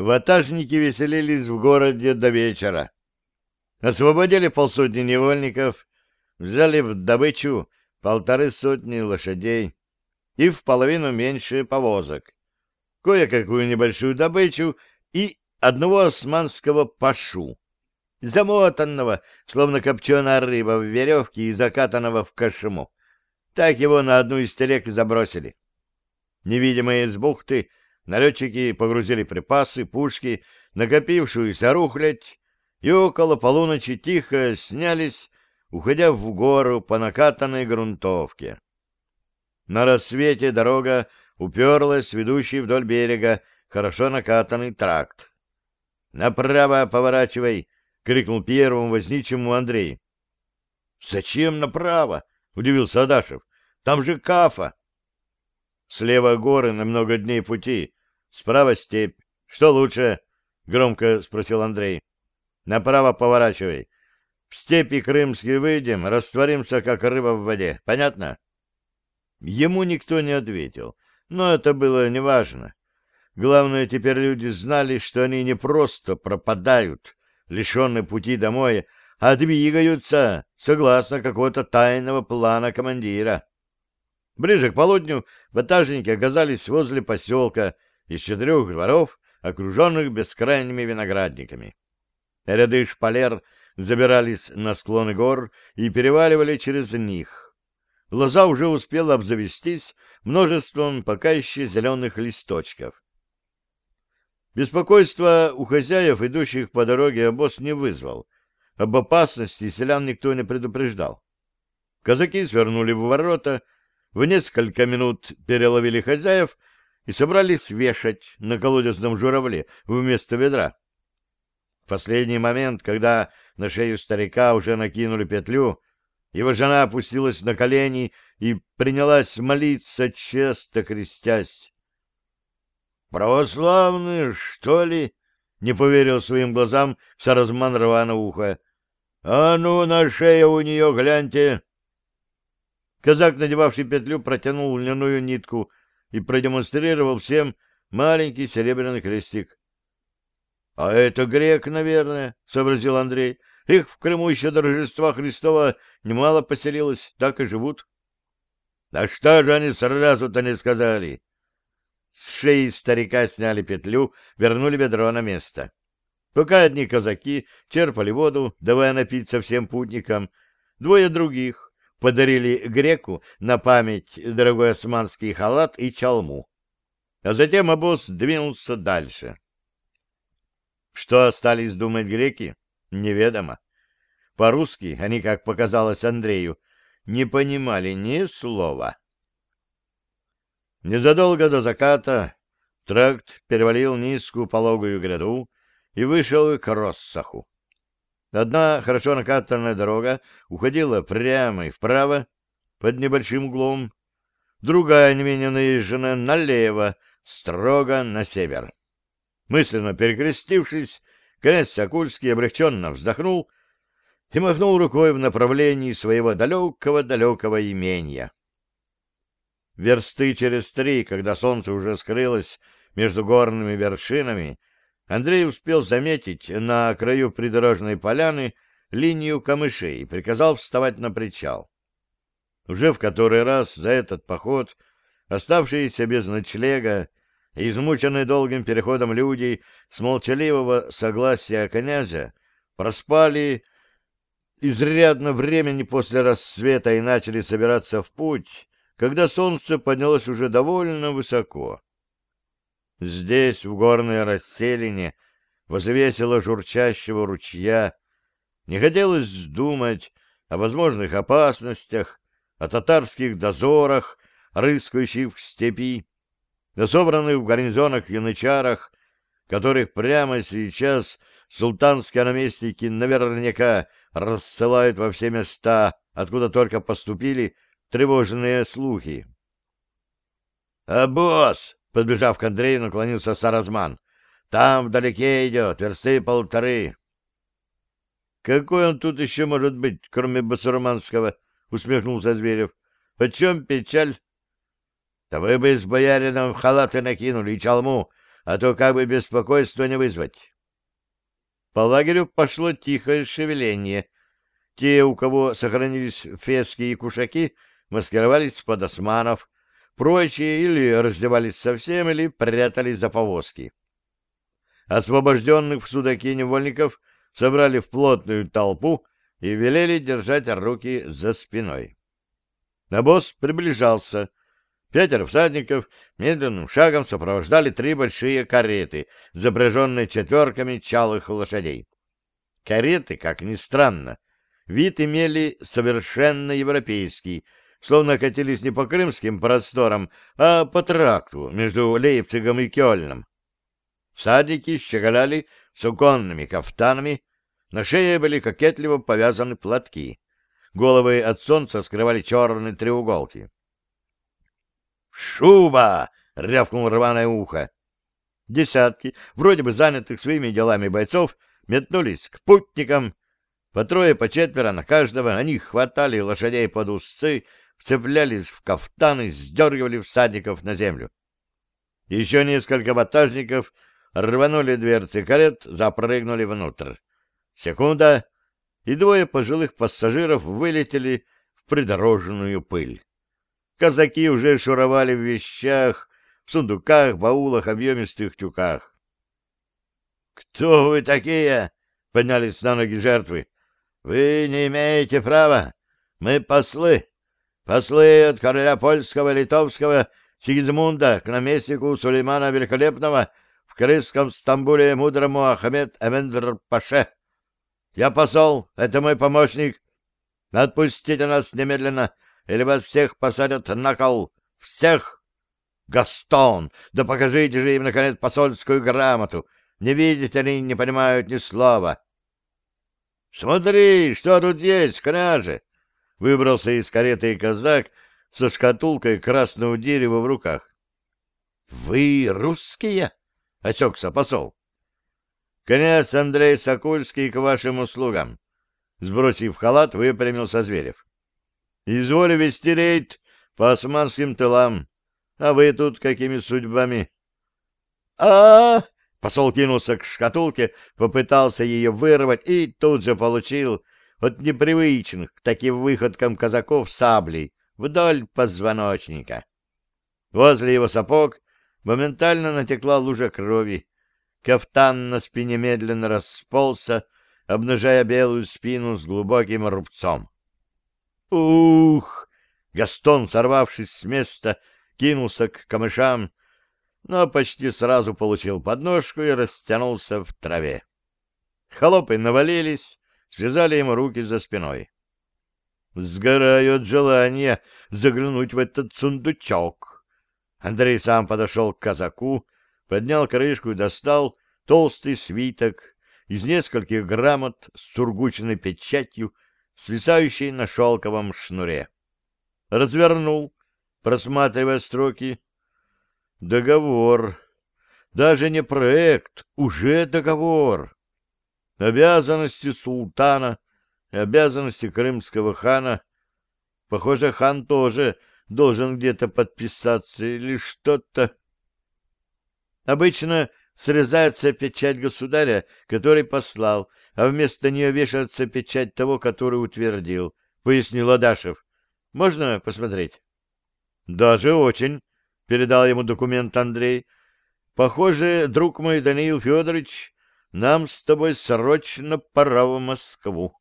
Ватажники веселились в городе до вечера. Освободили полсотни невольников, взяли в добычу полторы сотни лошадей и в половину меньше повозок, кое-какую небольшую добычу и одного османского пашу, замотанного, словно копченая рыба в веревке и закатанного в кошму. Так его на одну из телег забросили. Невидимые из бухты налетчики погрузили припасы, пушки, накопившуюся рухлядь, и около полуночи тихо снялись, уходя в гору по накатанной грунтовке. На рассвете дорога уперлась, ведущий вдоль берега, хорошо накатанный тракт. «Направо поворачивай!» — крикнул первому возничему Андрей. «Зачем направо?» — удивился Адашев. «Там же Кафа!» «Слева горы на много дней пути, справа степь. Что лучше?» — громко спросил Андрей. «Направо поворачивай. В степи крымские выйдем, растворимся, как рыба в воде. Понятно?» Ему никто не ответил, но это было неважно. Главное, теперь люди знали, что они не просто пропадают, лишенные пути домой, а двигаются согласно какого-то тайного плана командира. Ближе к полудню ватажники оказались возле поселка из четырех дворов, окруженных бескрайними виноградниками. Ряды шпалер забирались на склоны гор и переваливали через них. Лоза уже успела обзавестись множеством пока еще зеленых листочков. Беспокойство у хозяев, идущих по дороге, обоз не вызвал. Об опасности селян никто не предупреждал. Казаки свернули в ворота, в несколько минут переловили хозяев и собрались вешать на колодезном журавле вместо ведра. В последний момент, когда на шею старика уже накинули петлю, его жена опустилась на колени и принялась молиться, честно крестясь. «Православные, что ли?» — не поверил своим глазам Саразман рвано ухо. «А ну, на шею у нее гляньте!» Казак, надевавший петлю, протянул льняную нитку и продемонстрировал всем маленький серебряный крестик. — А это грек, наверное, — сообразил Андрей. — Их в Крыму еще до Рождества Христова немало поселилось, так и живут. — Да что же они сразу-то не сказали? С шеи старика сняли петлю, вернули ведро на место. Пока одни казаки черпали воду, давая напиться всем путникам, двое других подарили греку на память дорогой османский халат и чалму. А затем обоз двинулся дальше. Что остались думать греки, неведомо. По-русски они, как показалось Андрею, не понимали ни слова. Незадолго до заката тракт перевалил низкую пологую гряду и вышел к Россаху. Одна хорошо накатанная дорога уходила прямо и вправо, под небольшим углом, другая, не менее наезженная, налево, строго на север. Мысленно перекрестившись, князь Сокульский облегченно вздохнул и махнул рукой в направлении своего далекого-далекого имения. Версты через три, когда солнце уже скрылось между горными вершинами, Андрей успел заметить на краю придорожной поляны линию камышей и приказал вставать на причал. Уже в который раз за этот поход оставшиеся без ночлега и измученные долгим переходом люди с молчаливого согласия князя проспали изрядно времени после рассвета и начали собираться в путь, когда солнце поднялось уже довольно высоко. Здесь, в горной расселине, возвесило журчащего ручья, не хотелось думать о возможных опасностях, о татарских дозорах, рыскающих в степи, о собранных в гарнизонах янычарах, которых прямо сейчас султанские наместники наверняка рассылают во все места, откуда только поступили тревожные слухи. «А босс!» — подбежав к Андрею, наклонился Саразман. «Там вдалеке идет, версты полторы». «Какой он тут еще может быть, кроме басурманского?» — усмехнулся Зверев. «Почем печаль?» «Да вы бы с боярином халаты накинули и чалму, а то как бы беспокойство не вызвать. По лагерю пошло тихое шевеление. Те, у кого сохранились фески и кушаки, маскировались под османов, прочие или раздевались совсем, или прятались за повозки. Освобожденных в судаке невольников собрали в плотную толпу и велели держать руки за спиной. Обоз приближался. Пятеро всадников медленным шагом сопровождали три большие кареты, запряженные четверками чалых лошадей. Кареты, как ни странно, вид имели совершенно европейский, словно катились не по крымским просторам, а по тракту между Лейпцигом и Кёльном. Всадники щеголяли суконными кафтанами, на шее были кокетливо повязаны платки. Головы от солнца скрывали черные треуголки. «Шуба!» — рявкнул рваное ухо. Десятки, вроде бы занятых своими делами бойцов, метнулись к путникам. По трое, по четверо на каждого они хватали лошадей под узцы, вцеплялись в кафтаны, сдергивали всадников на землю. Еще несколько ватажников рванули дверцы карет, запрыгнули внутрь. Секунда, и двое пожилых пассажиров вылетели в придорожную пыль. Казаки уже шуровали в вещах, в сундуках, баулах, объемистых тюках. «Кто вы такие?» — поднялись на ноги жертвы. «Вы не имеете права. Мы послы. Послы от короля польского и литовского Сигизмунда к наместнику Сулеймана Великолепного в крымском Стамбуле мудрому Ахмед Эмендр-Паше. Я посол, это мой помощник. Отпустите нас немедленно, или вас всех посадят на кол. Всех! Гастон, да покажите же им, наконец, посольскую грамоту. Не видите они, не понимают ни слова. Смотри, что тут есть, княже! Выбрался из кареты казак со шкатулкой красного дерева в руках. — Вы русские? — осекся посол. Князь Андрей Сокольский к вашим услугам. Сбросив халат, выпрямился Зверев. Изволь вести рейд по османским тылам. А вы тут какими судьбами? а, -а, -а Посол кинулся к шкатулке, попытался ее вырвать и тут же получил от непривычных к таким выходкам казаков саблей вдоль позвоночника. Возле его сапог моментально натекла лужа крови, Кафтан на спине медленно расползся, обнажая белую спину с глубоким рубцом. «Ух!» Гастон, сорвавшись с места, кинулся к камышам, но почти сразу получил подножку и растянулся в траве. Холопы навалились, связали ему руки за спиной. Сгораю от желания заглянуть в этот сундучок. Андрей сам подошел к казаку, поднял крышку и достал толстый свиток из нескольких грамот с сургученной печатью, свисающей на шелковом шнуре. Развернул, просматривая строки. Договор. Даже не проект, уже договор. Обязанности султана, обязанности крымского хана. Похоже, хан тоже должен где-то подписаться или что-то. Обычно срезается печать государя, который послал, а вместо нее вешается печать того, который утвердил, — пояснил Адашев. — Можно посмотреть? — Даже очень, — передал ему документ Андрей. — Похоже, друг мой Даниил Федорович, нам с тобой срочно пора в Москву.